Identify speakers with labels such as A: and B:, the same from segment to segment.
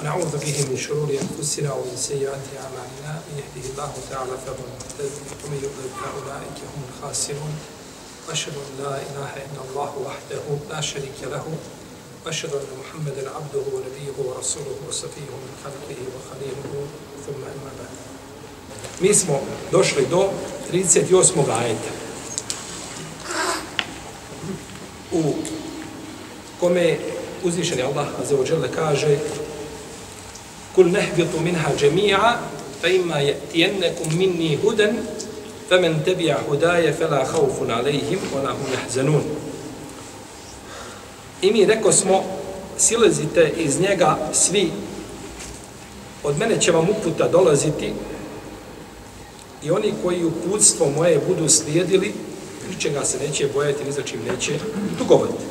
A: ونعوذ به من شرور انفسنا ومن سيئات اعمالنا من يهده الله تعالى فهو المهتد ومن يضلل فاولئك هم الخاسرون اشهد أن لا إله الا الله وحده لا شريك له واشهد ان محمدا عبده ونبيه ورسوله وصفيه من خلقه وخليله ثم أما بعد Mismo došli do 38. ajeta. U kome uzvišeni Allah Azzawajal kaže Kul nehbitu minha džemija fa ima jetijennekum minni hudan famen tebija hudaje fela haufun alejhim ona hum jahzenun. I mi reko smo silazite iz njega svi od mene će vam uputa dolaziti i oni koji uputstvo moje budu slijedili ničega se neće bojati, ni za čim neće tugovati.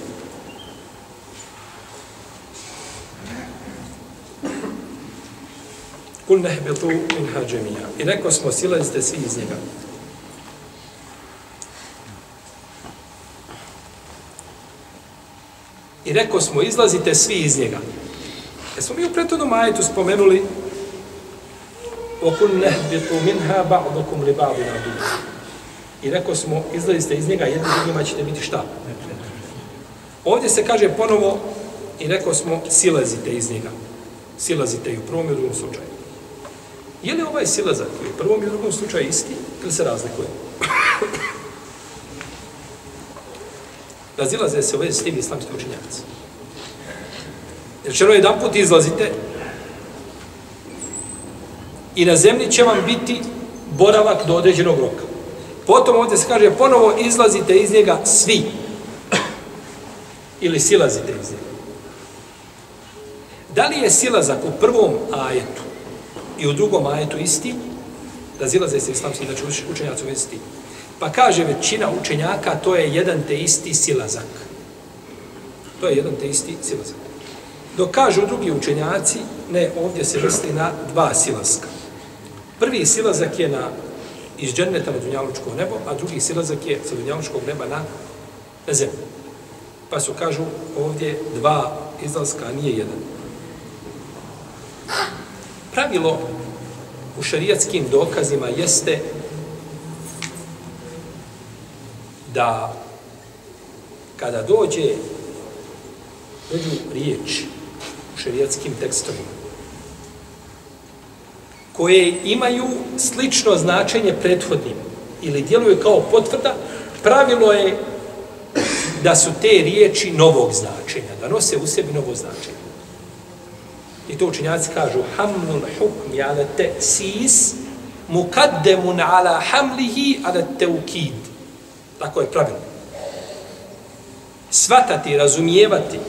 A: Kul nehbitu minha džemija. I rekao smo, silazite svi iz njega. I rekao smo, izlazite svi iz njega. E smo mi u prethodnom ajetu spomenuli وَكُلْ نَهْبِطُ مِنْهَا بَعْضُكُمْ لِبَعْضِ نَعْبُدُ I rekao smo, izlazite iz njega, jedni drugima ćete biti šta? Ovdje se kaže ponovo, i rekao smo, silazite iz njega. Silazite i u prvom i u drugom slučaju. Je li ovaj silazak u prvom i u drugom slučaju isti ili se razlikuje? Razilaze se u vezi s tim islamski učenjaci. Jer će jedan put izlazite i na zemlji će vam biti boravak do određenog roka. Potom ovdje se kaže ponovo izlazite iz njega svi. Ili silazite iz njega. Da li je silazak u prvom ajetu i u drugom ajetu isti? Razilaze se islamski, znači učenjaci u. Pa kaže većina učenjaka, to je jedan te isti silazak. To je jedan te isti silazak. Dok kažu drugi učenjaci, ne, ovdje se misli na dva silaska. Prvi silazak je na iz dženneta na dunjalučko nebo, a drugi silazak je sa dunjalučkog neba na, na zemlju. Pa su, kažu, ovdje dva izlaska, a nije jedan. Pravilo u šarijatskim dokazima jeste da kada dođe dođu riječ u šarijatskim tekstovima koje imaju slično značenje prethodnim ili djeluju kao potvrda, pravilo je da su te riječi novog značenja, da nose u sebi novo značenje. I to učinjaci kažu hamlul hukmi ala te sis mukaddemun ala hamlihi ala teukid. Tako je pravilno. Svatati, razumijevati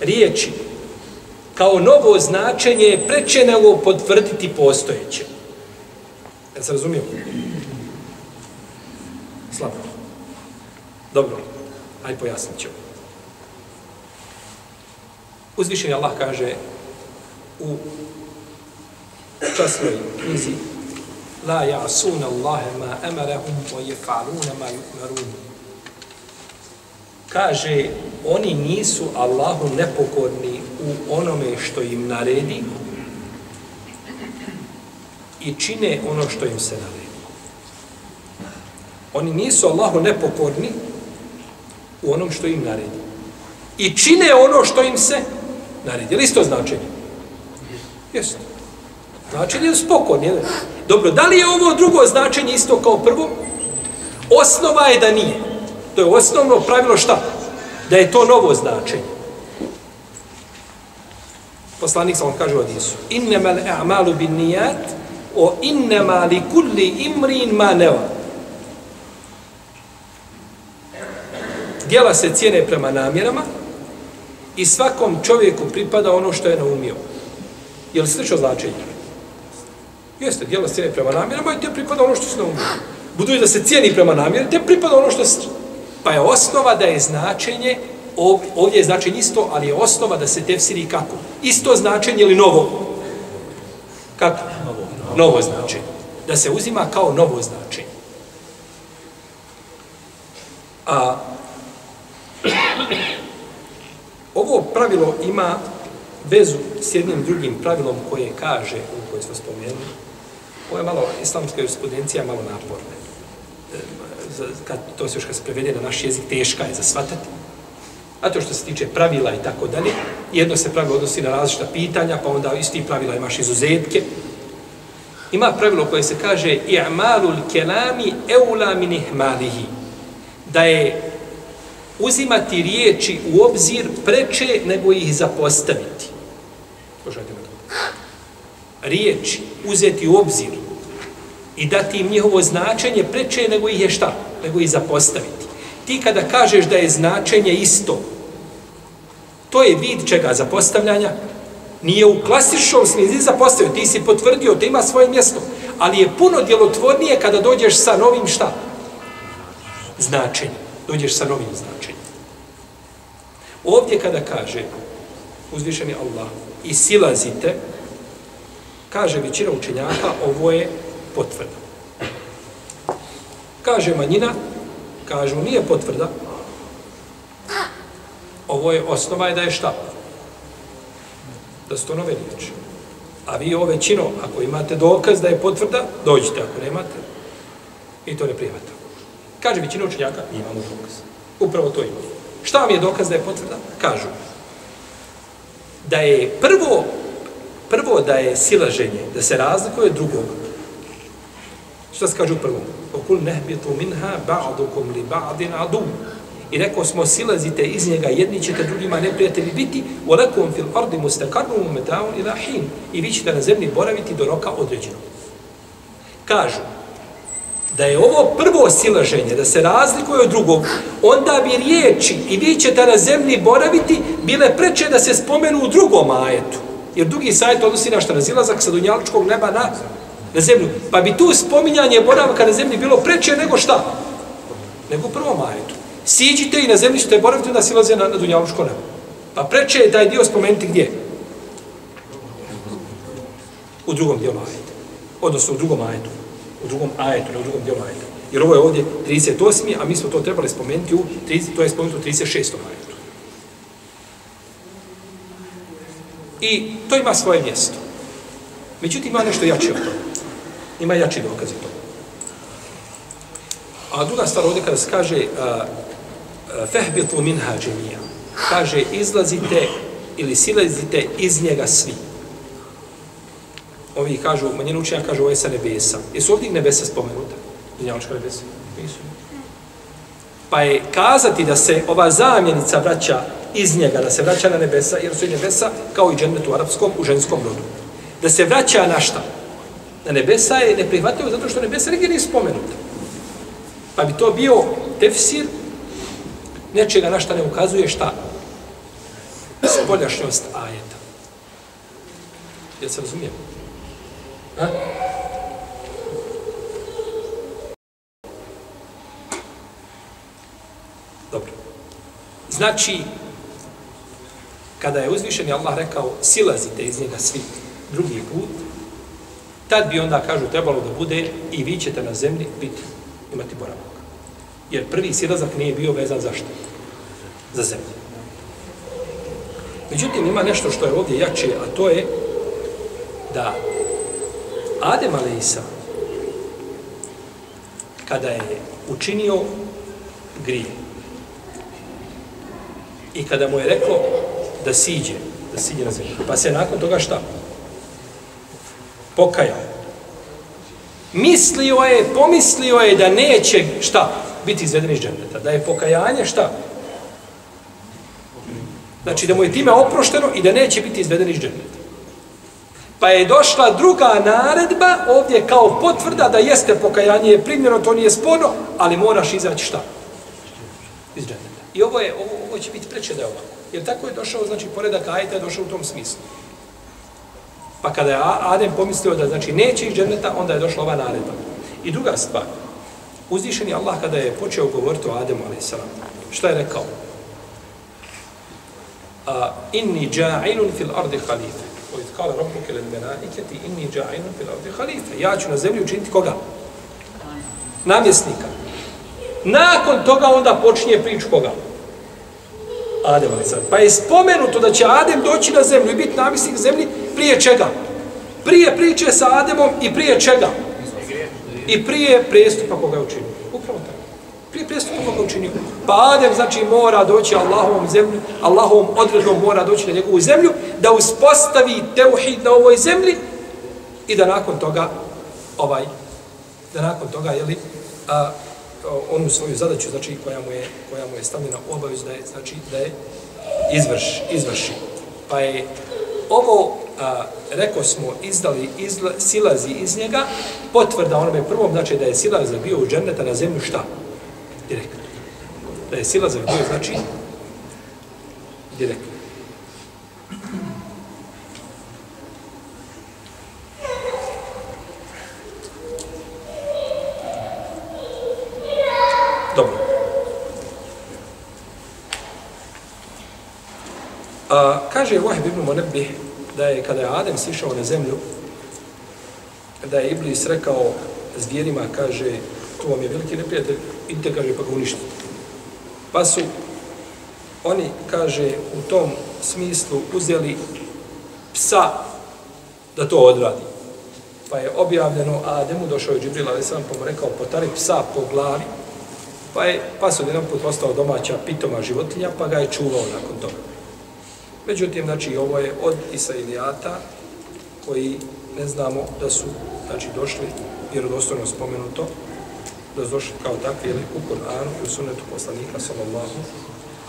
A: riječi kao novo značenje je preče nego potvrditi postojeće. Jel se razumijem? Slabo. Dobro, aj pojasnit ćemo. Uzvišeni Allah kaže u časnoj knjizi La ja'suna Allahe ma emarahum wa jefa'luna ma yu'marun. Kaže, oni nisu Allahu nepokorni u onome što im naredi i čine ono što im se naredi. Oni nisu Allahu nepokorni u onom što im naredi. I čine ono što im se naredi. Je li isto značenje? Jeste. Značenje je spokon, jel? Dobro, da li je ovo drugo značenje isto kao prvo? Osnova je da nije. To je osnovno pravilo šta? Da je to novo značenje. Poslanik sam vam kaže u Adisu. Innemal a'malu bin nijat, o innema li kulli imrin ma neva. Dijela se cijene prema namjerama i svakom čovjeku pripada ono što je naumio. Je li slično značenje? Jeste, dijela se cijene prema namjerama i te pripada ono što se naumio. Budući da se cijeni prema namjeri, te pripada ono što se... Pa je osnova da je značenje, ovdje je značenje isto, ali je osnova da se tefsiri kako? Isto značenje ili novo? Kako? Novo, novo značenje. Da se uzima kao novo značenje. A ovo pravilo ima vezu s jednim drugim pravilom koje kaže, u koje smo spomenuli, ovo je malo, islamska jurisprudencija malo naporna. E, kad, to se još kad se prevede na naš jezik, teška je za shvatati. A to što se tiče pravila i tako dalje, jedno se pravilo odnosi na različita pitanja, pa onda isti pravila imaš izuzetke. Ima pravilo koje se kaže i'malul kelami eula min ihmalihi. Da je uzimati riječi u obzir preče nego ih zapostaviti. Slušajte me to. Riječi uzeti u obzir i dati im njihovo značenje preče nego ih je šta? Nego ih zapostaviti. Ti kada kažeš da je značenje isto, to je vid čega zapostavljanja, nije u klasičnom smislu zapostavio, ti si potvrdio, to ima svoje mjesto, ali je puno djelotvornije kada dođeš sa novim šta? Značenjem. Dođeš sa novim značenjem. Ovdje kada kaže uzvišeni Allah i silazite, kaže većina učenjaka, ovo je potvrda. Kaže manjina, kažu nije potvrda, ovo je osnova je da je šta? Da su to nove riječi. A vi ovo većino, ako imate dokaz da je potvrda, dođite, ako nemate, i to ne prihvata. Kaže većina učenjaka, imamo dokaz. Upravo to imamo. Šta vam je dokaz da je potvrda? Kažu. Da je prvo, prvo da je silaženje, da se razlikuje od drugog. Šta se kaže u prvom? Okul nehbitu minha ba'dukum li ba'din adu. I rekao smo, silazite iz njega, jedni ćete drugima neprijatelji biti, u lekom fil ardi mustakarnu metaun ila hin. I vi ćete na zemlji boraviti do roka određenog. Kažu, da je ovo prvo silaženje, da se razlikuje od drugog, onda bi riječi i vi ćete na zemlji boraviti bile preče da se spomenu u drugom ajetu. Jer drugi sajet odnosi na šta? razilazak sa dunjaličkog neba na, na zemlju. Pa bi tu spominjanje boravka na zemlji bilo preče nego šta? Nego u prvom ajetu. Siđite i na zemlji ćete boraviti da silaze na, na dunjaličko nebo. Pa preče je taj dio spomenuti gdje? U drugom dijelu ajeta. Odnosno u drugom ajetu u drugom ajetu, ne u drugom dijelu ajeta. Jer ovo je ovdje 38. a mi smo to trebali spomenuti u 30, to je spomenuti u 36. ajetu. I to ima svoje mjesto. Međutim, ima nešto jače od toga. Ima jači dokaz od toga. A druga stvar ovdje kada se kaže fehbitu minha džemija, kaže izlazite ili silazite iz njega svi ovi kažu, manjina učenja kažu ovo je sa nebesa. Jesu ovdje nebesa spomenuta? Dunjaločka nebesa? Nisu. Pa je kazati da se ova zamjenica vraća iz njega, da se vraća na nebesa, jer su i nebesa kao i džennet u arapskom, u ženskom rodu. Da se vraća na šta? Na nebesa je neprihvatljivo zato što nebesa nigdje nije spomenuta. Pa bi to bio tefsir nečega na šta ne ukazuje šta? Spoljašnjost ajeta. Jel se razumijemo? Ha? Dobro. Znači, kada je uzvišeni Allah rekao silazite iz njega svi drugi put, tad bi onda, kažu, trebalo da bude i vi ćete na zemlji biti, imati boravak. Jer prvi silazak nije bio vezan za što? Za zemlju. Međutim, ima nešto što je ovdje jače, a to je da Adem Aleisa, kada je učinio grije i kada mu je rekao da siđe, da siđe na zemlju, pa se nakon toga šta? pokajao. Mislio je, pomislio je da neće, šta, biti izveden iz džendeta. Da je pokajanje, šta? Znači da mu je time oprošteno i da neće biti izveden iz džendeta. Pa je došla druga naredba ovdje kao potvrda da jeste pokajanje je primjeno, to nije sporno, ali moraš izaći šta? Iz dženneta. I ovo, je, ovo, ovo će biti preče da je ovako. Jer tako je došao, znači, poredak ajta je došao u tom smislu. Pa kada je Adem pomislio da znači neće iz dženneta, onda je došla ova naredba. I druga stvar, uzvišeni Allah kada je počeo govoriti o Ademu, a.s. šta je rekao? A, inni ja'inun fil ardi halife. Ovo je kala rabbuke led menaiketi, inni ja'inun fil ardi halife. Ja ću na zemlji učiniti koga? Namjesnika. Nakon toga onda počinje prič koga? Adem, a.s. Pa je spomenuto da će Adem doći na zemlju i biti namjesnik zemlji prije čega? Prije priče sa Ademom i prije čega? I prije prestupa koga je učinio. Prije prestupa koga učinio. Pa Adem znači mora doći Allahovom zemlju, Allahovom odredbom mora doći na njegovu zemlju, da uspostavi teuhid na ovoj zemlji i da nakon toga ovaj da nakon toga je li a, onu svoju zadaću znači koja mu je koja mu je stavljena obavez, da je znači da je izvrš, izvrši pa je ovo a, reko smo izdali izla, silazi iz njega potvrda onome prvom znači da je silaz bio u dženneta na zemlju šta direktno da je za bio znači direktno Dobro. A, kaže Wahib ibn Monebih da je kada je Adem sišao na zemlju, da je Iblis rekao zvijerima, kaže, tu vam je veliki neprijatelj, idite, kaže, pa ga uništite. Pa su oni, kaže, u tom smislu uzeli psa da to odradi. Pa je objavljeno Ademu, došao je Džibril, ali sam pa mu rekao, potari psa po glavi, pa je pas od jedan put ostao domaća pitoma životinja, pa ga je čuvao nakon toga. Međutim, znači, ovo je od Isailijata, koji ne znamo da su, znači, došli, vjerodostojno spomenuto, da su došli kao takvi, ili u Kur'anu, u sunetu poslanika, sallallahu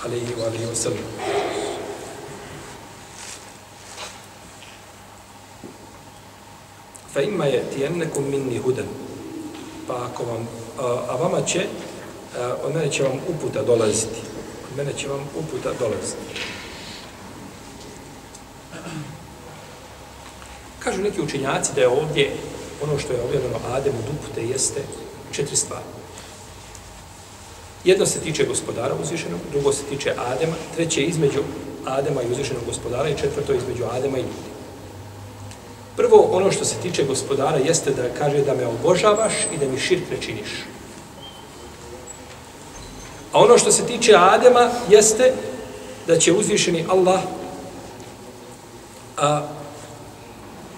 A: alaihi wa alaihi wa sallam. Fa ima je tijennekum minni hudan. Pa ako vam, a, a vama će, a, od mene će vam uputa dolaziti. Od mene će vam uputa dolaziti. Kažu neki učenjaci da je ovdje ono što je objavljeno Ademu dupute jeste četiri stvari. Jedno se tiče gospodara uzvišenog, drugo se tiče Adema, treće između Adema i uzvišenog gospodara i četvrto između Adema i ljudi. Prvo, ono što se tiče gospodara jeste da kaže da me obožavaš i da mi širk ne činiš. A ono što se tiče Adema jeste da će uzvišeni Allah a,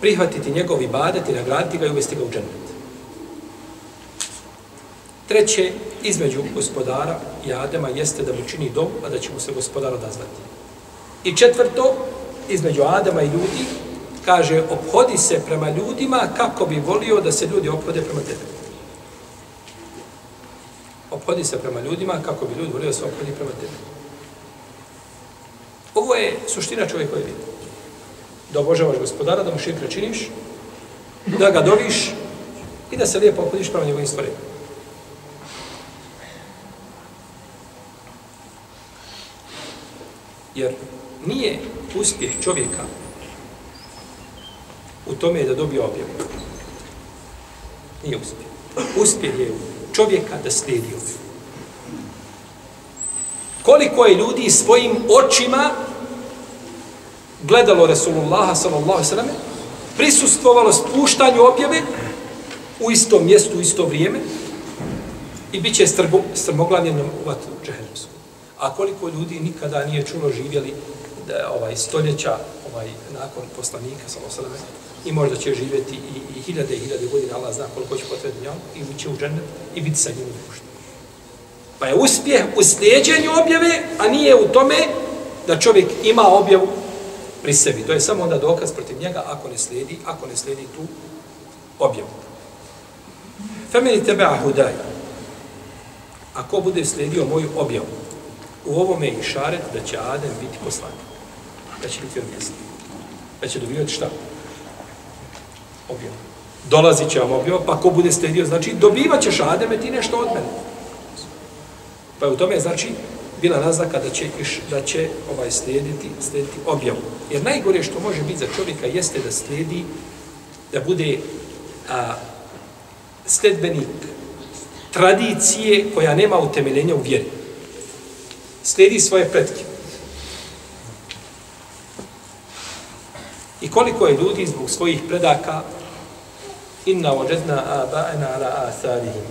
A: prihvatiti njegov ibadet i nagraditi ga i uvesti ga u džennet. Treće, između gospodara i Adema jeste da mu čini dom, a da će mu se gospodar odazvati. I četvrto, između Adema i ljudi, kaže, obhodi se prema ljudima kako bi volio da se ljudi obhode prema tebi. Obhodi se prema ljudima kako bi ljudi volio da se obhodi prema tebi. Ovo je suština čovjekove vidi. Da obožavaš gospodara, da mu širk činiš, da ga doviš i da se lijepo obhodiš prema njegovim stvarima. Jer nije uspjeh čovjeka u tome da dobije objavu. Nije uspjeh. Uspjeh je čovjeka da slijedi objavu. Koliko je ljudi svojim očima gledalo Resulullaha sallallahu sallam prisustvovalo spuštanju objave u istom mjestu, u isto vrijeme i bit će strmoglavljeno u vatru džehennemsku. A koliko ljudi nikada nije čulo živjeli da, ovaj stoljeća ovaj nakon poslanika sallallahu alejhi i možda će živjeti i, i hiljade i hiljade godina, Allah zna koliko će potrebiti njom, i će u džennet i biti sa njim društvo. Pa je uspjeh u slijedjenju objave, a nije u tome da čovjek ima objavu pri sebi. To je samo onda dokaz protiv njega ako ne slijedi, ako ne slijedi tu objavu. Femeni tebe ahudaj. Ako bude slijedio moju objavu, u ovome je šaret da će Adem biti poslanik. Da će biti odmjesto. Da će dobivati šta? Objavu. Dolazit će vam objava, pa ko bude stedio, znači dobivat ćeš Ademe ti nešto od mene. Pa je u tome, znači, bila naznaka da će, iš, da će ovaj slijediti, slijediti objavu. Jer najgore što može biti za čovjeka jeste da slijedi, da bude a, sledbenik tradicije koja nema utemeljenja u vjeri. Slijedi svoje pretke. I koliko je ljudi zbog svojih predaka inna ođedna aba'ena ala asarihim.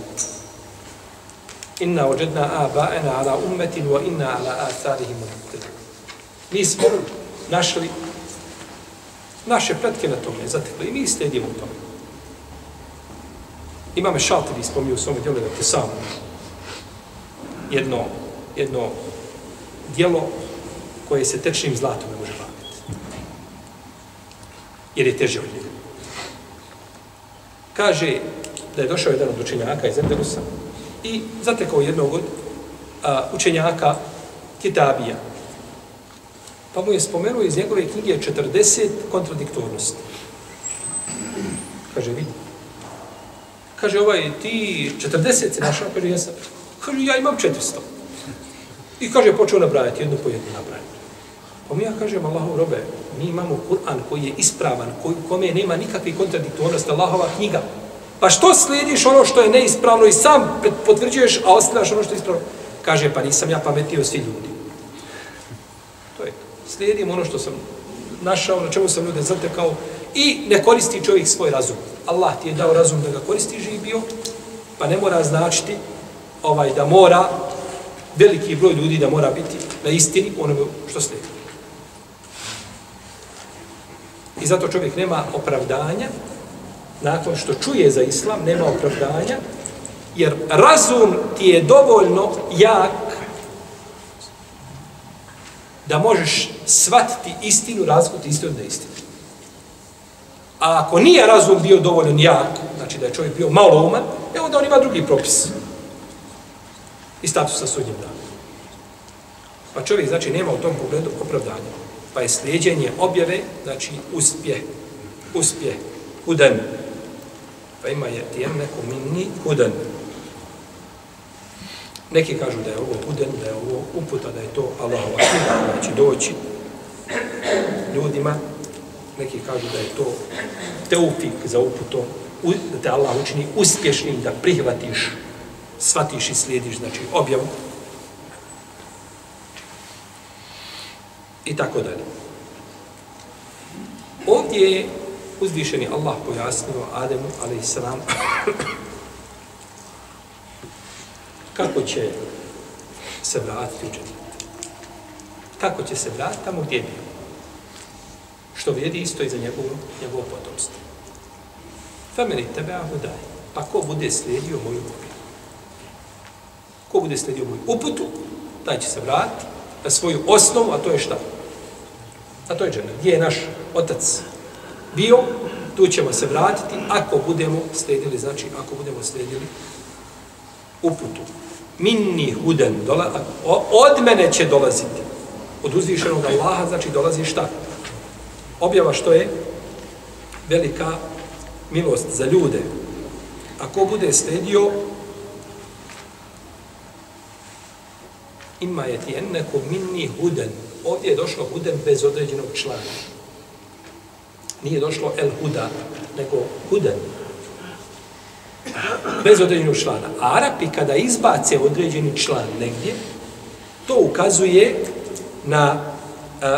A: inna ođedna aba'ena ala ummetin wa inna ala asarihim. mi smo našli naše pretke na tome zatekli i mi slijedimo tome Imame Šaltiri spomnio u svome djelu da te samo jedno, jedno dijelo koje se tečnim zlatom ne može platiti. Jer je teže od njega. Kaže da je došao jedan od učenjaka iz Endelusa i zatekao jednog od a, učenjaka Kitabija. Pa mu je spomenuo iz njegove knjige 40 kontradiktornosti. Kaže, vidi, Kaže, ovaj, ti 40 si našao? Kaže, jesam. Kaže, ja imam 400. I kaže, počeo nabrajati, jedno po jedno nabrajati. Pa mi ja kažem, Allahov robe, mi imamo Kur'an koji je ispravan, koji, kome nema nikakve kontradiktornosti, Allahova knjiga. Pa što slijediš ono što je neispravno i sam potvrđuješ, a ostavljaš ono što je ispravno? Kaže, pa nisam ja pametio svi ljudi. To je Slijedim ono što sam našao, na čemu sam ljude zatekao i ne koristi čovjek svoj razum. Allah ti je dao razum da ga koristi živio, pa ne mora značiti ovaj, da mora veliki broj ljudi da mora biti na istini onome što slijedi. I zato čovjek nema opravdanja, nakon što čuje za islam, nema opravdanja, jer razum ti je dovoljno jak da možeš shvatiti istinu, razkuti istinu od neistinu. A ako nije razum bio dovoljan jak, znači da je čovjek bio malo uman, e onda on ima drugi propis. I statusa sudnjem dana. Pa čovjek, znači, nema u tom pogledu opravdanja. Pa je slijedjenje objave, znači, uspje. Uspje. Hudan. Pa ima je tijem neko minni hudan. Neki kažu da je ovo hudan, da je ovo uputa, da je to Allahova knjiga, znači doći ljudima, neki kažu da je to teufik za uputom, da te Allah učini uspješnim da prihvatiš, shvatiš i slijediš, znači objavu. I tako dalje. Ovdje je uzvišeni Allah pojasnio Ademu, ali i sram, kako će se vratiti u džennet. Kako će se vratiti tamo gdje je bio što vrijedi isto i za njegovo, njegovo potomstvo. Femeni tebe ahu daj. Pa ko bude slijedio moju objavu? Ko bude sledio moju uputu, taj će se vratiti na svoju osnovu, a to je šta? A to je džene. Gdje je naš otac bio, tu ćemo se vratiti ako budemo sledili, znači ako budemo sledili uputu. Minni huden, dola, od mene će dolaziti. Od uzvišenog Allaha, znači dolazi šta? objava što je velika milost za ljude. Ako bude sledio, ima je ti enneko minni huden. Ovdje je došlo huden bez određenog člana. Nije došlo el huda, nego huden. Bez određenog člana. A Arapi kada izbace određeni član negdje, to ukazuje na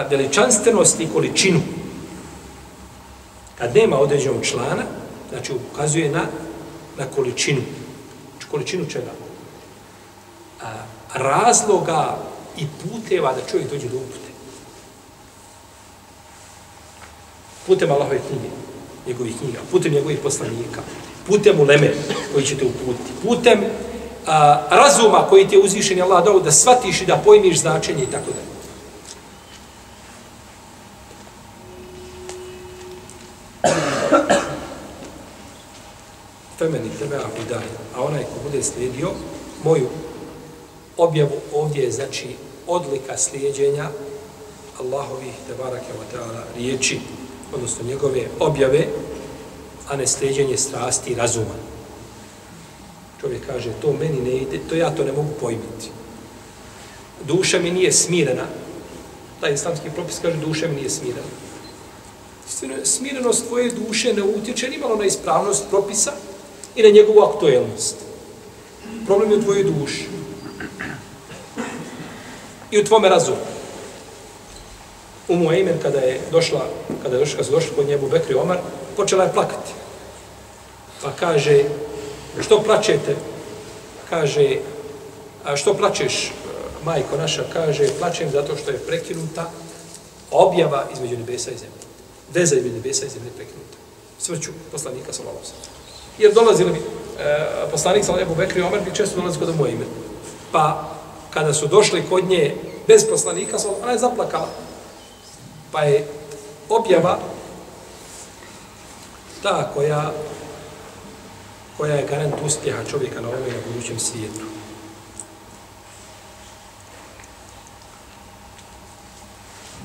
A: veličanstvenost i količinu Kad nema određenog člana, znači ukazuje na, na količinu. Znači količinu čega? A, razloga i puteva da čovjek dođe do upute. Putem Allahove knjige, njegovih knjiga, putem njegovih poslanika, putem uleme koji će te uputiti, putem a, razuma koji ti je uzvišen Allah dao da shvatiš i da pojmiš značenje i tako dalje. femeni tebe ahudaj, a onaj ko bude slijedio moju objavu ovdje je znači odlika slijedjenja Allahovih tebarake wa ta'ala riječi, odnosno njegove objave, a ne slijedjenje strasti i razuma. Čovjek kaže, to meni ne ide, to ja to ne mogu pojmiti. Duša mi nije smirena. Taj islamski propis kaže, duša mi nije smirena. Smirenost tvoje duše ne utječe nimalo na ispravnost propisa i na njegovu aktuelnost. Problem je u tvojoj duši. I u tvome razumu. Umu Ejmen, kada je došla, kada je došla, kada su došli kod njebu Bekri Omar, počela je plakati. Pa kaže, što plačete? Kaže, a što plačeš, majko naša? Kaže, plačem zato što je prekinuta objava između nebesa i zemlje. Veza između nebesa i zemlje prekinuta. Svrću poslanika sa Lalosa. Jer dolazili bi, e, poslanik sa Lebu Bekri Omer bi često dolazili kod moje ime. Pa, kada su došli kod nje bez poslanika, ona je zaplakala. Pa je objava ta koja koja je garant uspjeha čovjeka na ovom i na budućem svijetu.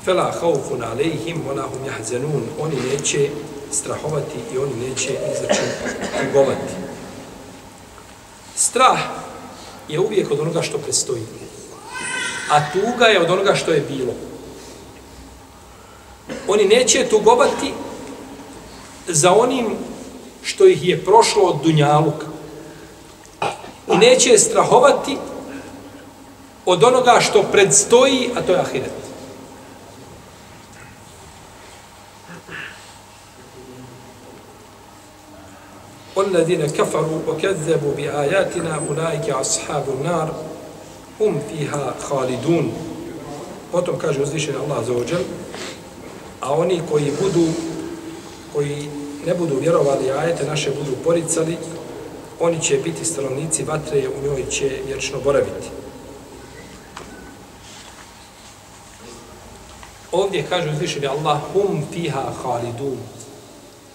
A: Fela haufun alejhim, ona hum jahzenun. Oni neće strahovati i oni neće izaći tugovati. Strah je uvijek od onoga što prestoji. A tuga je od onoga što je bilo. Oni neće tugovati za onim što ih je prošlo od Dunjaluka. I neće strahovati od onoga što predstoji, a to je Ahiret. والذين كفروا وكذبوا بآياتنا أولئك أصحاب النار هم فيها خالدون Potom kaže uzvišeni Allah za ođel, a oni koji budu, koji ne budu vjerovali, ajete naše budu poricali, oni će biti stanovnici vatre, u njoj će vječno boraviti. Ovdje kaže uzvišeni Allah, hum fiha halidun.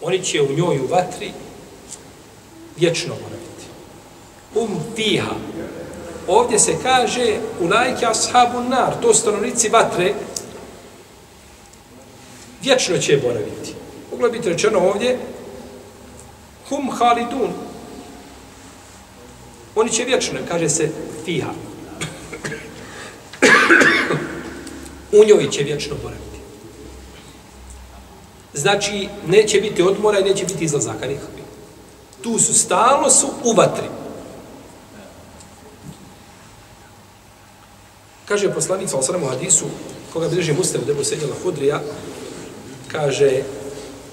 A: Oni će u njoj u vatri vječno boraviti. Um fiha. Ovdje se kaže u lajke ashabun nar, to stanovnici vatre, vječno će boraviti. Moglo biti rečeno ovdje, hum halidun. Oni će vječno, kaže se fiha. u njoj će vječno boraviti. Znači, neće biti odmora i neće biti izlazaka nikakvi. Tu su, stalno su u vatri. Kaže poslanica o sremu hadisu, koga bilježi Muslim, debu sedjela Hudrija, kaže,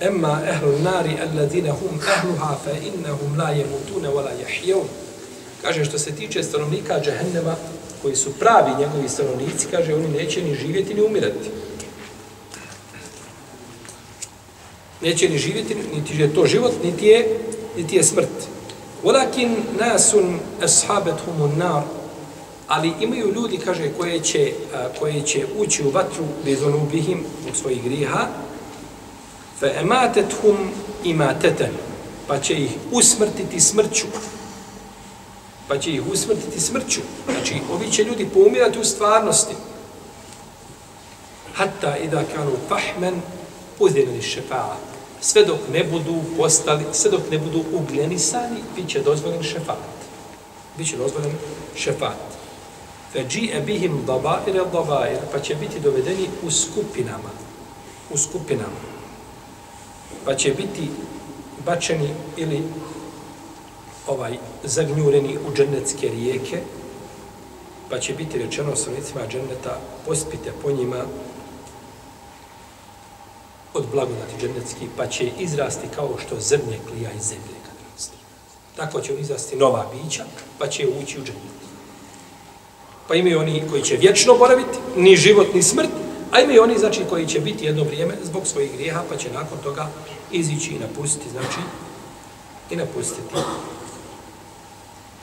A: Emma ehlu nari alladine hum ehluha fa innahum la jemutune wala jahjeun. Kaže, što se tiče stanovnika džehennema, koji su pravi njegovi stanovnici, kaže, oni neće ni živjeti ni umirati. Neće ni živjeti, niti je to život, niti je, niti je smrt. Walakin nasun ashabet humun nar, ali imaju ljudi, kaže, koje će, koje će ući u vatru bez onubihim u svojih griha, fa ematet imatatan pa će ih usmrtiti smrću. Pa će ih usmrtiti smrću. Znači, ovi će ljudi poumirati u stvarnosti. Hatta ida kanu fahman udhina li šefaat. Sve dok ne budu postali, sve dok ne budu ugljenisani, bit će dozvoljen šefat. Biće dozvoljen šefat. Fe dži'e bihim dabaire el dabair, pa će biti dovedeni u skupinama. U skupinama pa će biti bačeni ili ovaj zagnjureni u džennetske rijeke, pa će biti rečeno stanovnicima dženneta, pospite po njima od blagodati džennetski, pa će izrasti kao što zrnje klija iz zemlje kad rasti. Tako će izrasti nova bića, pa će ući u džennet. Pa imaju oni koji će vječno boraviti, ni život, ni smrt, a imaju oni znači, koji će biti jedno vrijeme zbog svojih grijeha, pa će nakon toga izići i napustiti, znači, i napustiti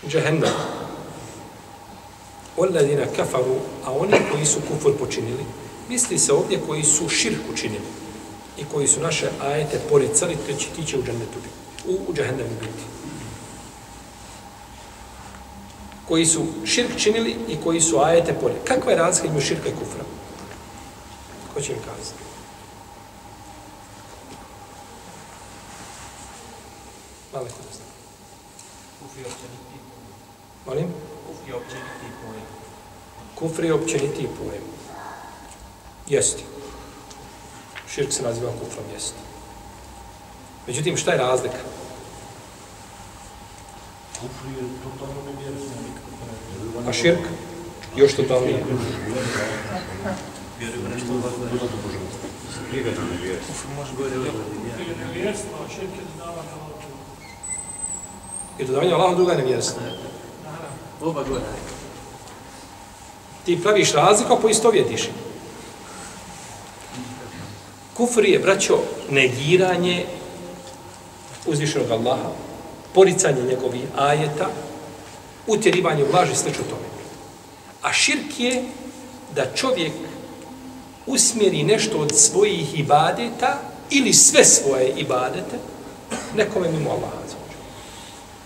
A: džehennem. Oladina kafaru, a oni koji su kufur počinili, misli se ovdje koji su širk činili i koji su naše ajete poricali, te će tiće u džennetu biti, u, u džehennemu biti. koji su širk činili i koji su ajete pone. Kakva je razlika između širka i kufra? Ko će mi kazati? Malo ko da zna.
B: Kufri je općeniti
A: Molim?
B: Kufri je općeniti pojam.
A: Kufr je općenitiji pojem. Širk se naziva kufrom, jesti. Međutim, šta je razlika?
C: Kufr je totalno nevjerstvo,
A: A širk? Još totalnije.
B: Vjerujem nešto ovako.
C: Dodatno božanstvo.
D: Skriveno nevjerstvo.
B: Kufri može gore
E: Ili nevjerstvo, a širk je dodavanje Allahu.
A: I dodavanje Allahom druga je nevjerstvo.
E: Naravno.
B: Oba gore.
A: Ti praviš razliku, a poistovjetiš. Kufr je, braćo, negiranje uzvišenog Allaha, poricanje njegovih ajeta, utjerivanje u laži, slično tome. A širk je da čovjek usmjeri nešto od svojih ibadeta ili sve svoje ibadete nekome mimo Allaha.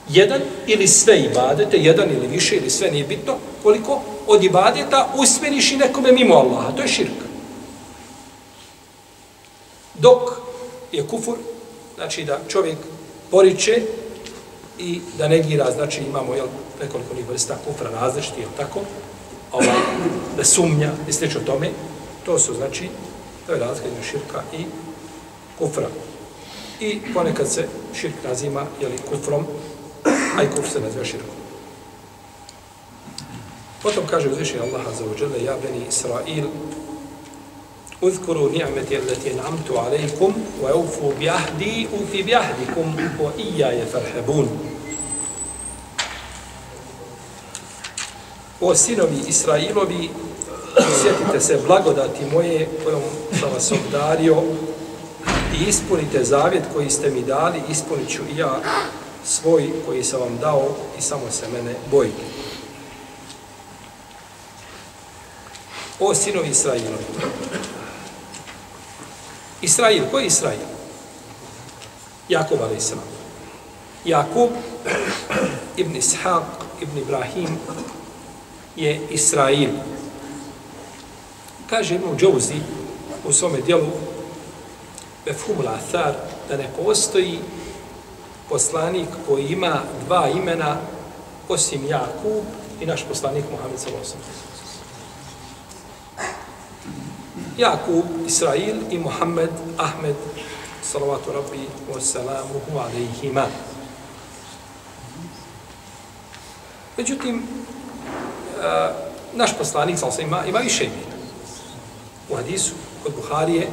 A: Jedan ili sve ibadete, jedan ili više ili sve, nije bitno, koliko od ibadeta usmjeriš i nekome mimo Allaha. To je širk. Dok je kufur, znači da čovjek poriče i da negira, znači imamo jel, nekoliko njih vrsta kufra različiti, jel tako, ovaj, da sumnja i slično tome, to su znači, to je razlika između širka i kufra. I ponekad se širk nazima, jel, kufrom, a i kufr se naziva širkom. Potom kaže uzvišenje Allaha za uđele, ja beni Israil, اذكروا نعمتي التي انعمت عليكم واوفوا بعهدي اوفي بعهدكم واياي فارحبون O sinovi Israilovi, sjetite se blagodati moje kojom sam vas obdario i ispunite zavjet koji ste mi dali, ispunit ću i ja svoj koji sam vam dao i samo se mene bojite. O sinovi Israilovi, Israil, ko je Israil? Jakub a.s. Jakub ibn Ishaq ibn Ibrahim je Israil. Kaže Ibn Džouzi u svome dijelu Befhumul Athar da ne postoji poslanik koji ima dva imena osim Jakub i naš poslanik Muhammed sallallahu alejhi ve sellem. Jakub, Israil i Muhammed, Ahmed, salavatu rabbi wa salamuhu alaihima. Međutim, e, naš poslanik, sal ima, ima više imena. U hadisu, kod Buharije,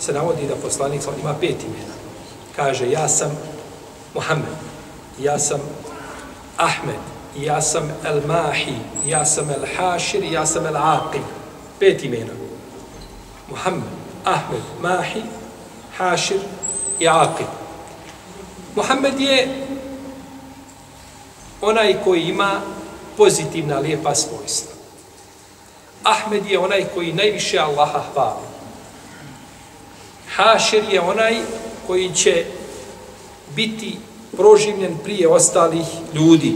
A: se navodi da poslanik sal ima pet imena. Kaže, ja sam Muhammed, ja sam Ahmed, ja sam El Mahi, ja sam El Hašir, ja sam El Aqib. Pet imena. Muhammed, Ahmed, Mahi, Hašir i Aqib. Muhammed je onaj koji ima pozitivna, lijepa svojstva. Ahmed je onaj koji najviše Allaha hvali. Hašir je onaj koji će biti proživljen prije ostalih ljudi.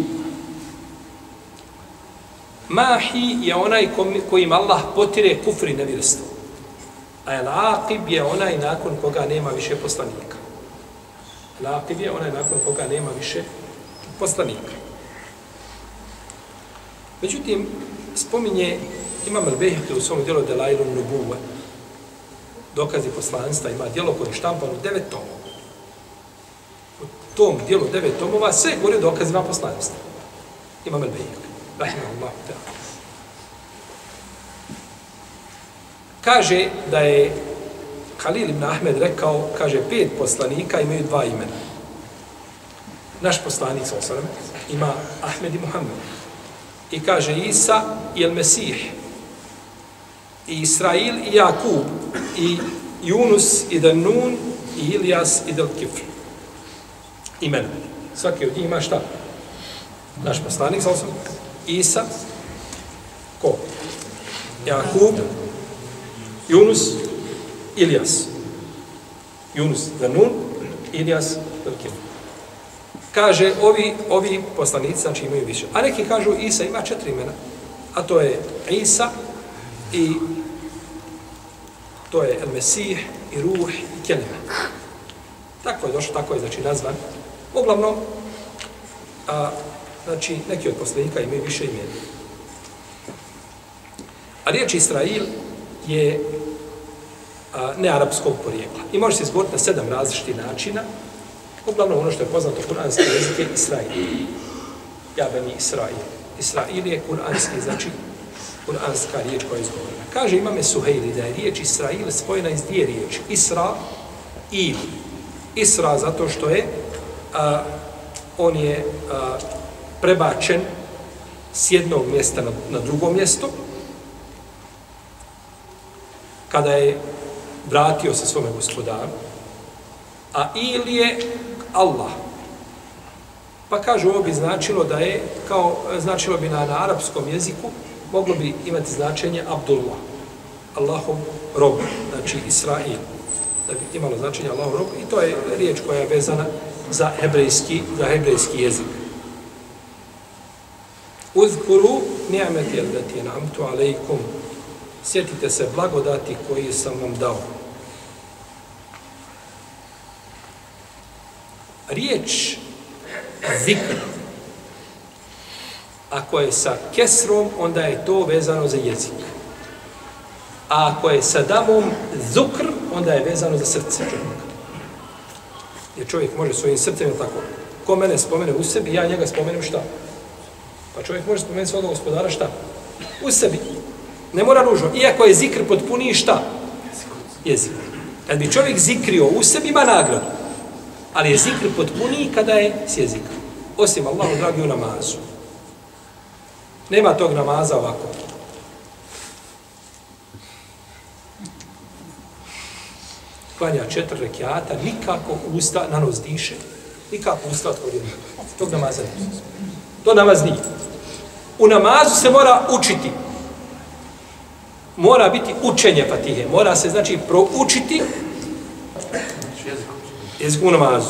A: Mahi je onaj kojim Allah potire kufri nevjerstvo. A el aqib je onaj nakon koga nema više poslanika. El aqib je onaj nakon koga nema više poslanika. Međutim, spominje Imam al-Behti u svom djelu Delailu Nubuwe, dokazi poslanstva, ima djelo koje je štampano devet tomova. U tom djelu devet tomova sve govori dokazima poslanstva. Imam al-Behti, rahimahullahu ta'ala. Kaže da je Khalil ibn Ahmed rekao, kaže, pet poslanika imaju dva imena. Naš poslanik, sa osvrame, ima Ahmed i Muhammed. I kaže Isa i El Mesih, i Israil i Jakub, i Yunus i Danun, i Ilijas i Del Kifr. Imena. Svaki od njih ima šta? Naš poslanik, sa osvrame, Isa, ko? Jakub, Yunus, Ilijas. Yunus, Zanun, Ilijas, Velkim. Kaže, ovi, ovi poslanici, znači imaju više. A neki kažu, Isa ima četiri imena. A to je Isa i to je El Mesih i Ruh i Kelime. Tako je došlo, tako je znači nazvan. Uglavnom, a, znači neki od poslanika imaju više imena. A riječ Israil je nearapskog porijekla. I može se izgovoriti na sedam različitih načina. Uglavnom ono što je poznato kuranski jezik je Israil. Ja beni Israil. Israil je kuranski, znači kuranska riječ koja je izgovorena. Kaže imame Suhejli da je riječ Israil spojena iz dvije riječi. Isra i Isra zato što je a, on je a, prebačen s jednog mjesta na, na drugo mjesto kada je vratio se svome gospodaru a ili je Allah pa kažu, ovo bi značilo da je kao značilo bi na, na arapskom jeziku moglo bi imati značenje Abdullah Allahov rob znači Israil da bi imalo značenje Allahov rob i to je riječ koja je vezana za hebrejski, za hebrejski jezik. Uzkuru ni'meti allati namtu alaykum Sjetite se blagodati koji sam vam dao. Riječ zikr. Ako je sa kesrom, onda je to vezano za jezik. A ako je sa damom zukr, onda je vezano za srce čovjeka. Jer čovjek može svojim srcem, tako, ko mene spomene u sebi, ja njega spomenem šta? Pa čovjek može spomenuti svoga gospodara šta? U sebi. Ne mora nužno. Iako je zikr potpuniji šta? Jezik. Kad bi čovjek zikrio u sebi, ima nagradu. Ali je zikr potpuniji kada je s jezikom. Osim Allahu dragi u namazu. Nema tog namaza ovako. klanja četiri rekiata, nikako usta na nos diše, nikako usta otvori Tog namaza nije. To namaz nije. U namazu se mora učiti. Mora biti učenje fatihe. Mora se, znači, proučiti jezik u namazu.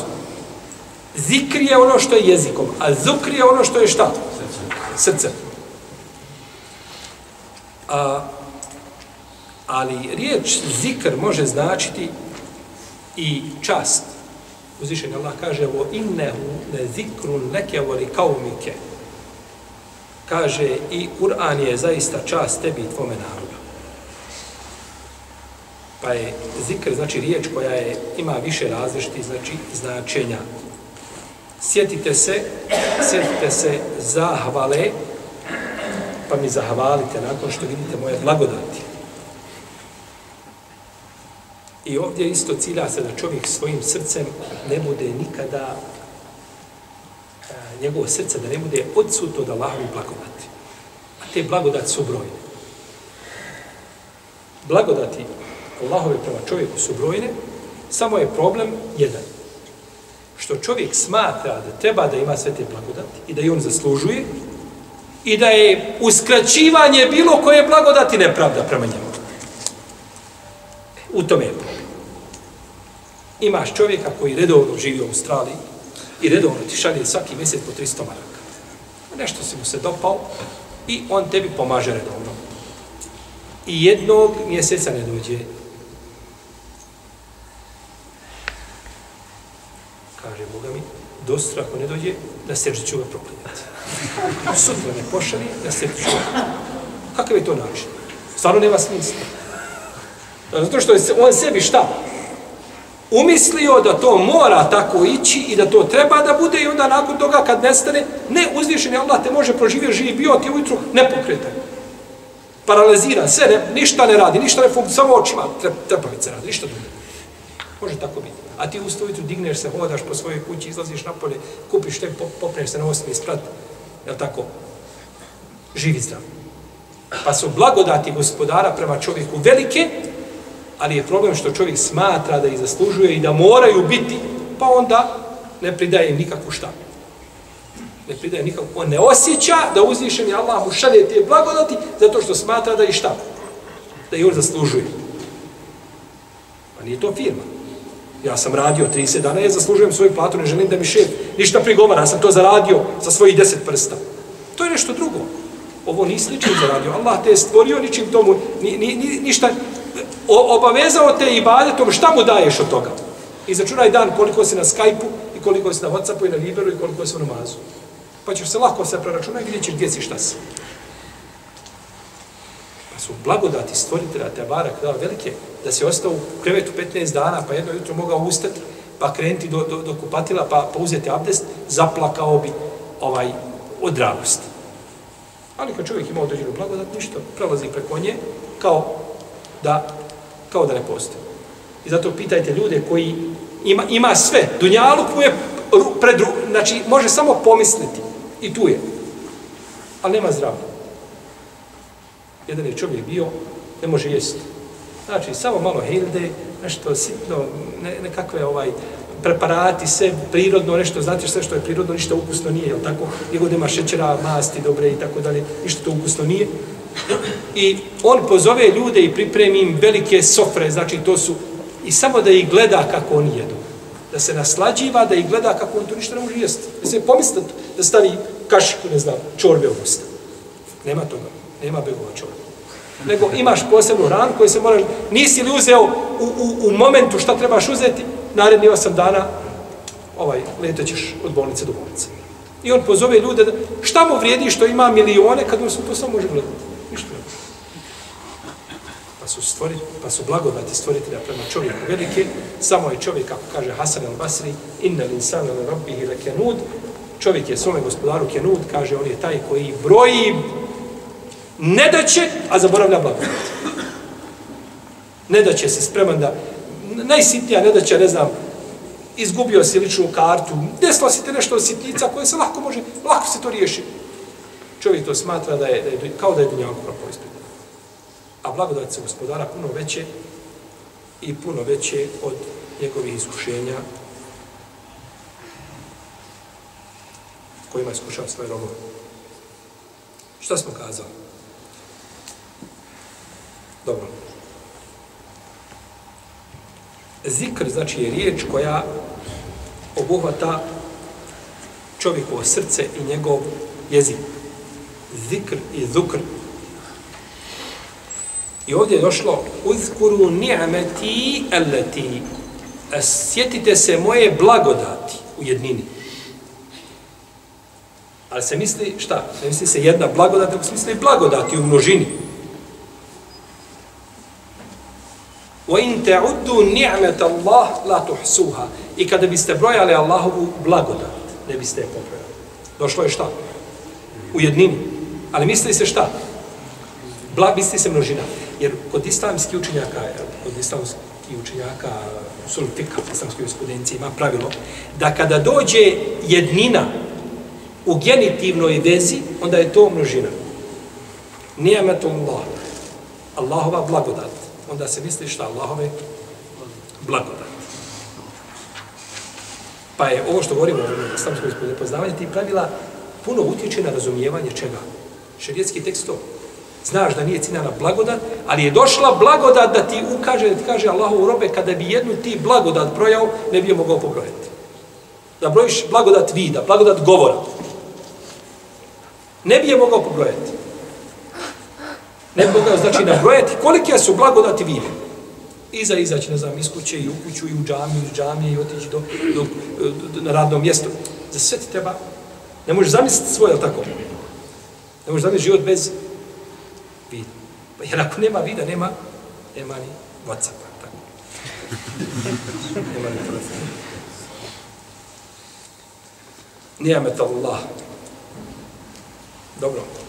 A: Zikr je ono što je jezikom, a zukr je ono što je šta? Srce. A, ali riječ zikr može značiti i čast. Uzvišen Allah kaže o innehu ne zikrun leke voli kaumike. Kaže i Kur'an je zaista čast tebi i tvome narodu. Pa je zikr, znači riječ koja je, ima više različiti znači, značenja. Sjetite se, sjetite se zahvale, pa mi zahvalite nakon što vidite moje blagodati. I ovdje isto cilja se da čovjek svojim srcem ne bude nikada, e, njegovo srce da ne bude odsutno od Allahovi blagodati. A te blagodati su brojne. Blagodati Allahove prema čovjeku su brojne, samo je problem jedan. Što čovjek smatra da treba da ima sve te blagodati i da je on zaslužuje i da je uskraćivanje bilo koje blagodati nepravda prema njemu. U tome je problem. Imaš čovjeka koji redovno živi u Australiji i redovno ti šalje svaki mjesec po 300 maraka. Nešto si mu se dopao i on tebi pomaže redovno. I jednog mjeseca ne dođe. Kaže Boga mi, do ako ne dođe, na srđu ću ga proklinjati. Sutra ne pošali, na srđu ću ga. Kakav je to način? Stvarno nema smisla. Zato što je on sebi šta? Umislio da to mora tako ići i da to treba da bude i onda nakon toga kad nestane, ne uzvišeni Allah te može proživjeti živi bio ti ujutru nepokretan. Paralizira sve, ne, ništa ne radi, ništa ne funkcija, samo očima trepavice radi, ništa drugo. Može tako biti. A ti usto ujutru digneš se, hodaš po svojoj kući, izlaziš napolje, kupiš te, popneš se na osmi sprat, je tako? Živi zdrav. Pa su blagodati gospodara prema čovjeku velike, ali je problem što čovjek smatra da ih zaslužuje i da moraju biti, pa onda ne pridaje im nikakvu šta. Ne pridaje nikakvu, on ne osjeća da uzvišeni Allah mu šalje te blagodati zato što smatra da ih šta. Da ih on zaslužuje. Pa nije to firma. Ja sam radio 30 dana, ja zaslužujem svoju platu, ne želim da mi šef ništa prigovara, ja sam to zaradio sa svojih 10 prsta. To je nešto drugo. Ovo nisi ničim zaradio. Allah te je stvorio ničim tomu, ni, ni, ni, ništa, o, obavezao te i badetom, šta mu daješ od toga? I začunaj dan koliko si na Skype-u i koliko si na Whatsappu i na Viberu i koliko si u namazu. Pa ćeš se lako se preračunati vidjet ćeš, gdje si, šta si. Su blagodati stvoritelja te barak dao velike, da se ostao u krevetu 15 dana, pa jedno jutro mogao ustati, pa krenuti do, do, do kupatila, pa, pa uzeti abdest, zaplakao bi ovaj, od radosti. Ali kad čovjek ima određenu blagodat, ništa, prelazi preko nje, kao da, kao da ne postoji. I zato pitajte ljude koji ima, ima sve, dunjaluk mu je pred, znači može samo pomisliti i tu je, ali nema zdravlja. Jedan je čovjek bio, ne može jesti. Znači, samo malo hilde, nešto sitno, ne, nekakve ovaj, preparati, se, prirodno, nešto, znate sve što je prirodno, ništa ukusno nije, jel tako? Nego nema šećera, masti, dobre i tako dalje, ništa to ukusno nije. I on pozove ljude i pripremi im velike sofre, znači to su, i samo da ih gleda kako oni jedu. Da se naslađiva, da ih gleda kako on to ništa ne može jesti. Da se pomisli da stavi kašiku, ne znam, čorbe u usta. Nema toga, nema begova. Nego imaš posebnu ranu koju se moraš, nisi li uzeo u, u, u momentu šta trebaš uzeti, naredni osam dana ovaj, letećeš od bolnice do bolnice. I on pozove ljude, da, šta mu vrijedi što ima milione kad mu se to samo može gledati? Ništa. Pa su, stvori, pa su blagodati stvoritelja prema čovjeku velike, samo je čovjek, kako kaže Hasan al-Basri, inna l'insana la rabbihi ila kenud, čovjek je svome gospodaru kenud, kaže, on je taj koji broji ne da će, a zaboravlja blagodat. Ne da će se spreman da, najsitnija ne da će, ne znam, izgubio si ličnu kartu, desilo si te nešto od sitnica koje se lako može, lako se to riješi. Čovjek to smatra da je, da je kao da je dunjavko propao ispred. A blagodat se gospodara puno veće i puno veće od njegovih iskušenja kojima iskušava svoje robove. Šta smo kazali? Dobro. Zikr znači je riječ koja obuhvata čovjekovo srce i njegov jezik. Zikr i zukr. I ovdje je došlo uzkuru ni'meti allati e, sjetite se moje blagodati u jednini. Ali se misli, šta? Ne misli se jedna blagodat, nego se misli blagodati u množini. وَإِن تَعُدُّوا نِعْمَةَ اللَّهِ لَا تُحْسُوهَا I kada biste brojali Allahovu blagodat, ne biste je pobrojali. Došlo je šta? U jednini. Ali misli se šta? Bla, misli se množina. Jer kod islamskih učenjaka, kod islamskih učenjaka, sulfika, islamskih studencije, ima pravilo da kada dođe jednina u genitivnoj vezi, onda je to množina. Nijametullah. Allahova blagodat onda se misli šta Allahove blagodat. Pa je ovo što govorimo o islamskom poznavanju tih pravila puno utječe na razumijevanje čega? Šerijetski tekst to. Znaš da nije cinana blagodat, ali je došla blagodat da ti ukaže, da ti kaže Allahu robe, kada bi jednu ti blagodat brojao, ne bi je mogao pobrojati. Da brojiš blagodat vida, blagodat govora. Ne bi je mogao pobrojati. Ne znači nabrojati kolike su blagodati vide. Iza izaći, ne znam, iz kuće i u kuću i u džamiju, iz džamije i otići do, do, do, na radno mjesto. Za sve ti treba. Ne možeš zamisliti svoje, tako? Ne možeš zamisliti život bez vida. Pa jer ako nema vida, nema, nema ni Whatsappa. Tako. nema ni telefona. Nijamet Allah. Dobro.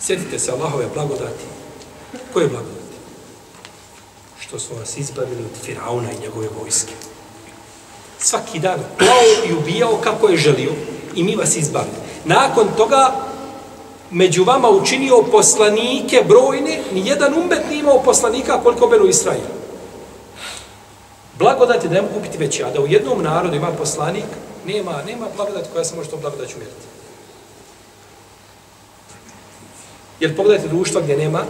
A: Sjetite se Allahove blagodati. Koje blagodati? Što su vas izbavili od Firauna i njegove vojske. Svaki dan plao i ubijao kako je želio i mi vas izbavili. Nakon toga među vama učinio poslanike brojne, ni jedan umet nije imao poslanika koliko benu Israila. Blagodati da ne mogu biti veći, a da u jednom narodu ima poslanik, nema, nema blagodati koja se može tom blagodati uvjeriti. Jer pogledajte društva gdje nema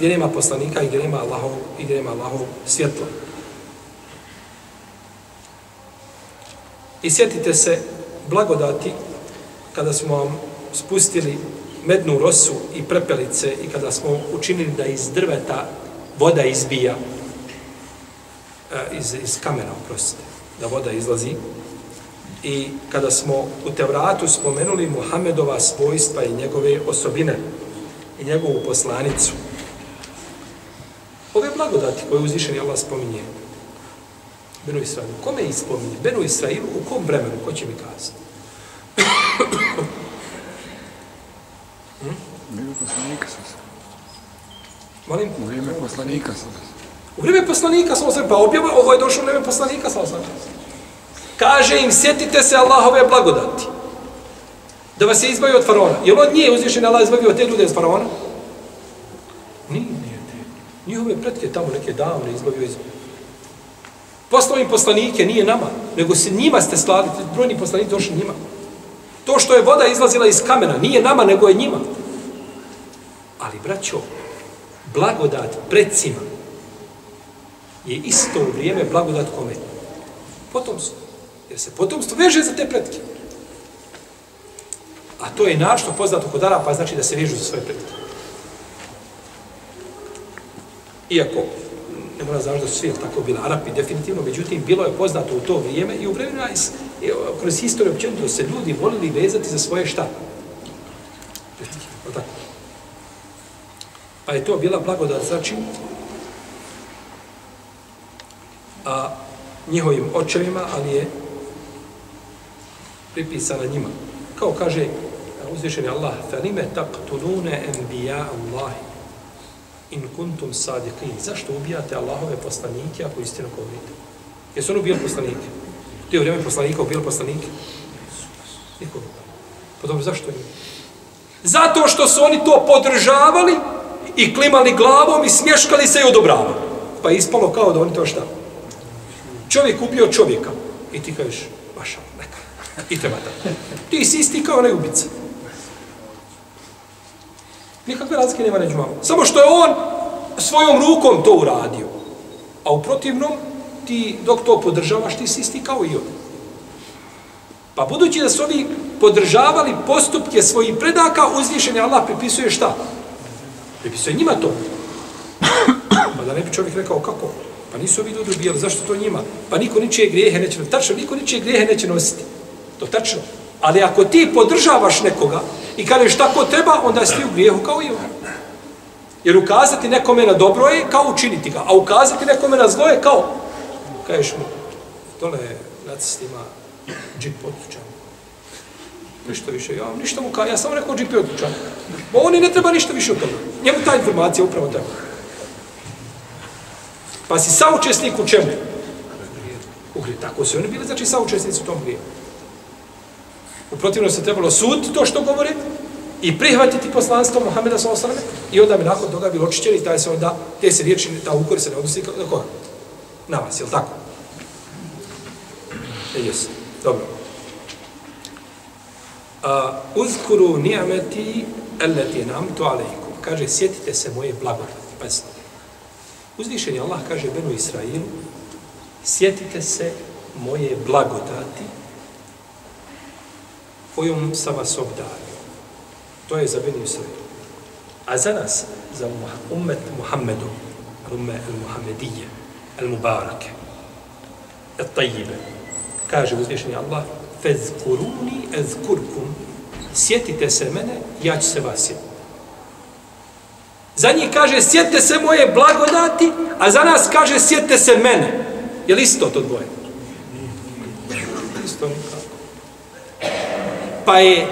A: gdje nema poslanika i gdje nema Allahov, i gdje nema Allahov svjetlo. I sjetite se blagodati kada smo vam spustili mednu rosu i prepelice i kada smo učinili da iz drveta voda izbija e, iz, iz kamena, oprostite, da voda izlazi i kada smo u Tevratu spomenuli Muhammedova svojstva i njegove osobine i njegovu poslanicu. Ove blagodati koje uzvišeni Allah spominje, Benu Israilu, kome ih spominje? Benu Israilu, u kom vremenu, ko će mi kazati?
D: Vrijeme poslanika sam se.
A: Molim?
D: U vrijeme poslanika sam se.
A: U vrijeme poslanika sam se, pa objava, ovo je došlo u vrijeme poslanika sam se. Kaže im, sjetite se Allahove blagodati. Da vas je izbavio od faraona. Jel on nije uzvišen Allah izbavio te ljude od faraona? Nije, nije te. Njihove pretke tamo neke davne izbavio iz... Poslao im poslanike, nije nama, nego se njima ste slali, brojni poslanici došli njima. To što je voda izlazila iz kamena, nije nama, nego je njima. Ali, braćo, blagodat predsima je isto u vrijeme blagodat kome? Potomstvo. Jer se potomstvo veže za te pretke. A to je našto poznato kod Arapa, znači da se vežu za svoje pretke. Iako, ne mora znači da su svi tako bili Arapi, definitivno, međutim, bilo je poznato u to vrijeme i u vremena, kroz historiju općenito se ljudi volili vezati za svoje šta? Tako. Pa je to bila blagodat, znači, a njihovim očevima, ali je pripisana njima. Kao kaže uzvišeni Allah, فَلِمَ تَقْتُلُونَ أَنْبِيَا اللَّهِ in kuntum sadiqin. Zašto ubijate Allahove poslanike ako istinu govorite? Jesu oni ubijali poslanike? Ti je vrijeme poslanika ubijali poslanike? Niko. Pa dobro, zašto nije? Zato što su oni to podržavali i klimali glavom i smješkali se i odobravali. Pa je ispalo kao da oni to šta? Čovjek ubio čovjeka. I ti kažeš, vaša, neka. I treba da. Ti si isti kao onaj ubica. Nikakve razlike nema među vama. Samo što je on svojom rukom to uradio. A u protivnom, ti dok to podržavaš, ti si isti kao i on. Pa budući da su ovi podržavali postupke svojih predaka, uzvišen je Allah pripisuje šta? Pripisuje njima to. Pa da ne bi čovjek rekao kako? Pa nisu ovi ljudi ubijali, zašto to njima? Pa niko ničije grijehe neće nositi. Tačno, niko ničije grijehe neće nositi. To tačno. Ali ako ti podržavaš nekoga i kažeš tako treba, onda si ti u grijehu kao i on. Jer ukazati nekome na dobro je kao učiniti ga, a ukazati nekome na zlo je kao, kažeš mu, dole nacistima džip odlučan. Ništa više, ja ništa mu ka, ja samo rekao džip je odlučan. Oni ne treba ništa više od toga. Njemu ta informacija upravo treba. Pa si saučesnik u čemu? U grije. Tako su oni bili, znači saučesnici u tom grijehu. U protivno se trebalo sud to što govori i prihvatiti poslanstvo Muhammeda s.a.v. i onda bi nakon toga bilo očićen i taj se onda, te se riječi, ta ukor se ne odnosi na koga? Na vas, je li tako? E, jesu. Dobro. A, uzkuru nijameti allati nam tu alejkum. Kaže, sjetite se moje blagodati. Pazite. Uzvišen je Allah, kaže Benu Israilu, sjetite se moje blagodati kojom sam vas obdario. To je za Benu Israilu. A za nas, za ummet Muhammedu, umme al-Muhammedije, al-Mubarake, al-Tajibe, kaže uzvišen Allah, fezkuruni ezkurkum, sjetite se mene, ja ću se vas sjetiti. Za njih kaže, sjetite se moje blagodati, a za nas kaže, sjetite se mene. Je li isto to dvoje? Isto nikako. Pa je,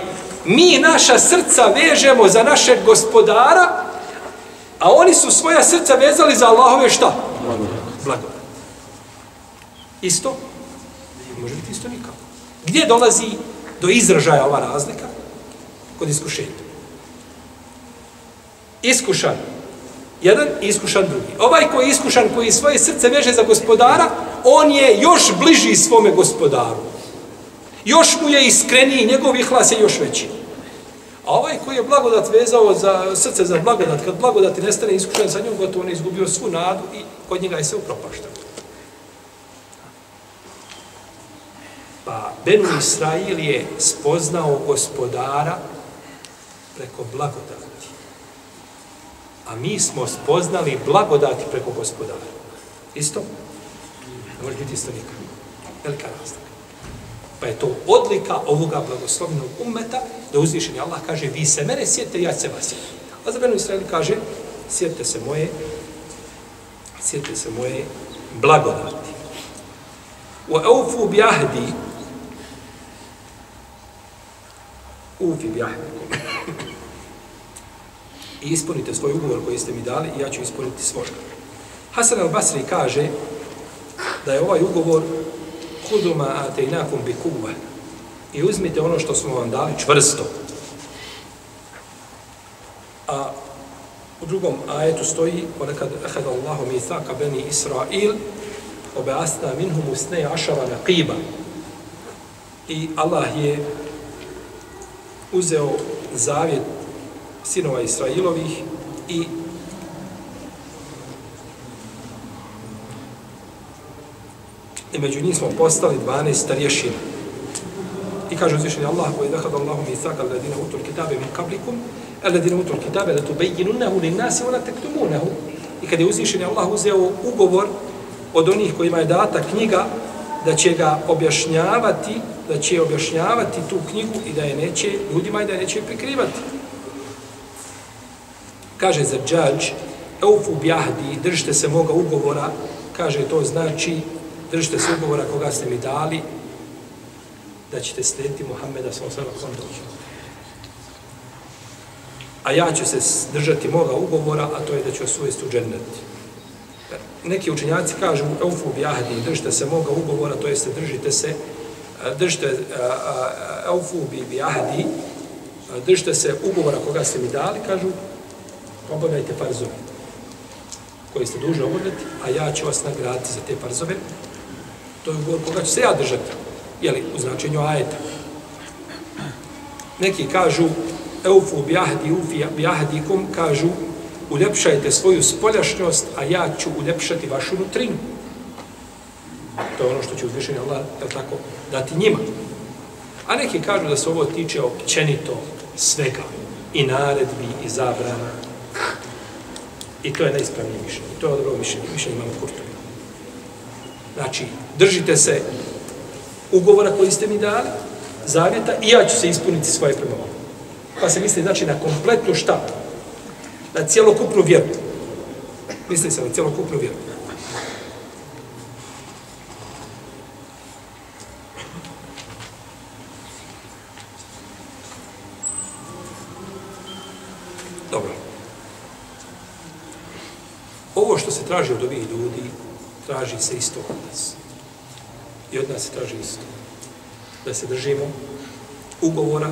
A: mi naša srca vežemo za našeg gospodara, a oni su svoja srca vezali za Allahove šta? Blagodat. Isto? Može biti isto nikako. Gdje dolazi do izražaja ova razlika? Kod iskušenja iskušan jedan iskušan drugi. Ovaj koji je iskušan, koji svoje srce veže za gospodara, on je još bliži svome gospodaru. Još mu je iskreniji, njegov ihlas je još veći. A ovaj koji je blagodat vezao za srce za blagodat, kad blagodati nestane iskušen sa njom, gotovo on je izgubio svu nadu i kod njega je sve upropašteno. Pa Benu Israil je spoznao gospodara preko blagodati. A mi smo spoznali blagodati preko gospodara. Isto? Ne može biti isto nikad. Velika razlika. Pa je to odlika ovoga blagoslovnog ummeta, da uzvišeni Allah kaže, vi se mene sjetite, ja se vas sjetim. A za Benu Israel kaže, sjetite se moje, sjetite se moje blagodati. U eufu bi ahdi, ufi bi ahdi. I ispunite svoj ugovor koji ste mi dali i ja ću ispuniti svoj. Hasan al-Basri kaže da je ovaj ugovor Huduma atejnakum bi kuva. I uzmite ono što smo vam dali čvrsto. A u drugom ajetu stoji وَلَكَدْ أَخَدَ اللَّهُ مِيثَاكَ بَنِي إِسْرَائِيل وَبَعَثْنَا مِنْهُمُ اثْنَيْ عَشَرَ نَقِيبًا I Allah je uzeo zavjet sinova Israilovih i i među njih smo postali 12 starješina. I kaže uzvišenje Allah, koji dahad Allahu mi thaka alladina utul kitabe min kablikum, alladina utul kitabe da tubejinunnehu lin nasi ona tektumunehu. I kada je uzvišenje Allah uzeo ugovor od onih kojima je data knjiga, da će ga objašnjavati, da će objašnjavati tu knjigu i da je neće ljudima i da je neće prikrivati. Kaže za džađ, eufu bjahdi, držite se moga ugovora, kaže to znači držite se ugovora koga ste mi dali, da ćete slijediti Muhammeda sa osvrame kom dođe. A ja ću se držati moga ugovora, a to je da ću vas uvesti u džennet. Neki učenjaci kažu, eufu bjahdi, držite se moga ugovora, to jeste držite se, držite eufu bjahdi, držite se ugovora koga ste mi dali, kažu, obavljajte farzove koji ste dužni obavljati, a ja ću vas nagraditi za te farzove, To je ugovor koga će se ja držati. Jeli, u značenju ajeta. Neki kažu, eufu bjahdi ufi bjahdikum, kažu, uljepšajte svoju spoljašnjost, a ja ću uljepšati vašu nutrinu. To je ono što će uzvišenje Allah, je tako, dati njima. A neki kažu da se ovo tiče općenito svega, i naredbi, i zabrana. I to je najispravnije mišljenje. To je dobro mišljenje, mišljenje imamo kurtovi. Znači, držite se ugovora koji ste mi dali, zavjeta, i ja ću se ispuniti svoje prema vam. Pa se misli, znači, na kompletnu šta? Na cijelokupnu vjeru. Misli se na cijelokupnu vjeru. Dobro. Ovo što se traži od ovih ljudi, traži se isto od nas. I od nas se traži isto. Da se držimo ugovora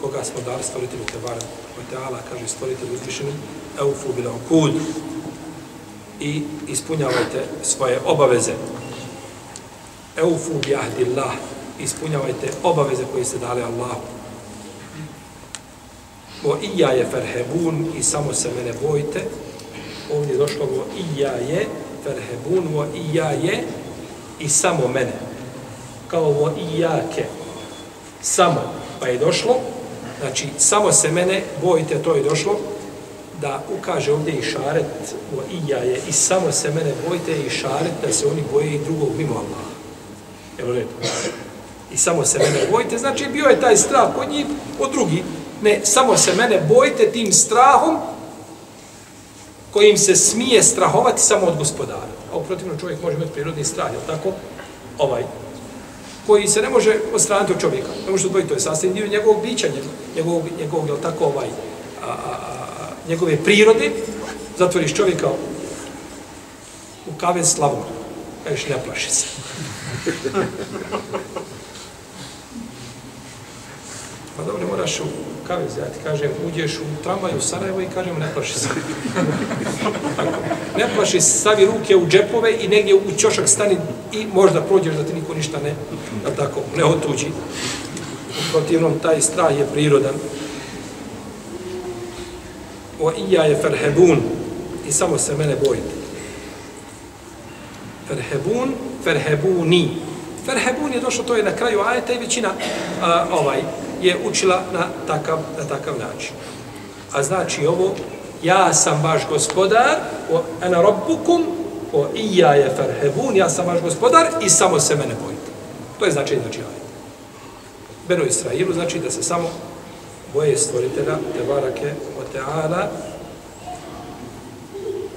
A: koga smo dali stvoritelju Tebara Teala, kaže stvoritelju uzvišeni, eufu bila okud i ispunjavajte svoje obaveze. Eufu bi ahdillah, ispunjavajte obaveze koje ste dali Allahu. Vo ija je ferhebun i samo se mene bojite. Ovdje je došlo vo ija je ferhebun vo ija je i samo mene. Kao vo i jake. Samo. Pa je došlo. Znači, samo se mene, bojite, to je došlo, da ukaže ovdje i šaret vo i ja je i samo se mene bojite i šaret da se oni boje i drugog mimo Allaha. Evo redu. I samo se mene bojite, znači bio je taj strah kod njih, od drugi. Ne, samo se mene bojite tim strahom kojim se smije strahovati samo od gospodara. A uprotivno čovjek može imati prirodni strah, jel tako? Ovaj, koji se ne može ostraniti od čovjeka. Ne može odvojiti, to je sastavni dio njegovog bića, njegovog, njegovog, jel tako, ovaj, a, a, a, njegove prirode. Zatvoriš čovjeka u kave slavom. Kažeš, ne plaši se. Pa dobro, moraš u kavez, ja ti kažem, uđeš u tramvaj u Sarajevo i kažem, ne plaši se. Ne plaši se, stavi ruke u džepove i negdje u ćošak stani i možda prođeš da ti niko ništa ne, da tako, ne otuđi. U protivnom, taj strah je prirodan. o ija je ferhebun i samo se mene bojite. Ferhebun, ferhebuni. Ferhebun je došlo, to je na kraju ajeta i većina a, ovaj je učila na takav, na takav način. A znači ovo, ja sam vaš gospodar, o ena rabbukum, o ija je ferhebun, ja sam vaš gospodar i samo se mene bojite. To je značaj znači ajeta. Beno Israilu znači da se samo boje stvoritelja, te barake, o teala,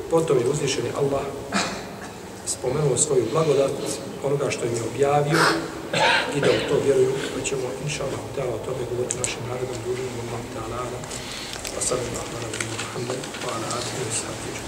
A: potom je uzvišeni Allah spomenuo svoju blagodat, onoga što im je objavio i da u to vjeruju, pa ćemo, inša Allah, da o tome govoriti našim narodom, ljudima, Allah, ta'ala, pa sad, Allah, Muhammed, pa ala, alihi, wa sahbihi,